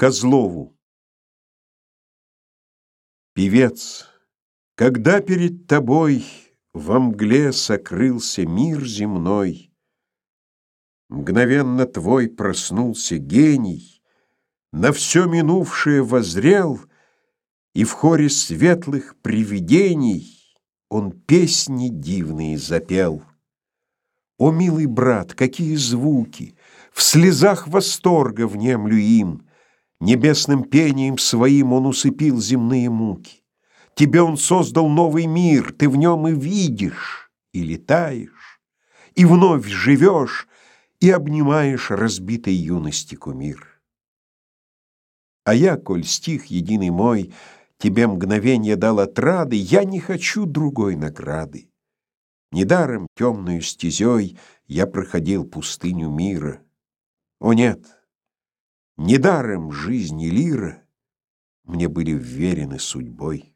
Козлову Певец, когда перед тобой Во мгле сокрылся мир земной, Мгновенно твой проснулся гений, На все минувшее возрел, И в хоре светлых привидений Он песни дивные запел. О, милый брат, какие звуки! В слезах восторга внемлю им, Небесным пением своим он усыпил земные муки. Тебе он создал новый мир, ты в нем и видишь, и летаешь, и вновь живешь, и обнимаешь разбитой юности кумир. А я, коль стих единый мой, тебе мгновенье дал отрады, я не хочу другой награды. Недаром темную стезей я проходил пустыню мира. О нет! Недаром жизнь и лира мне были вверены судьбой.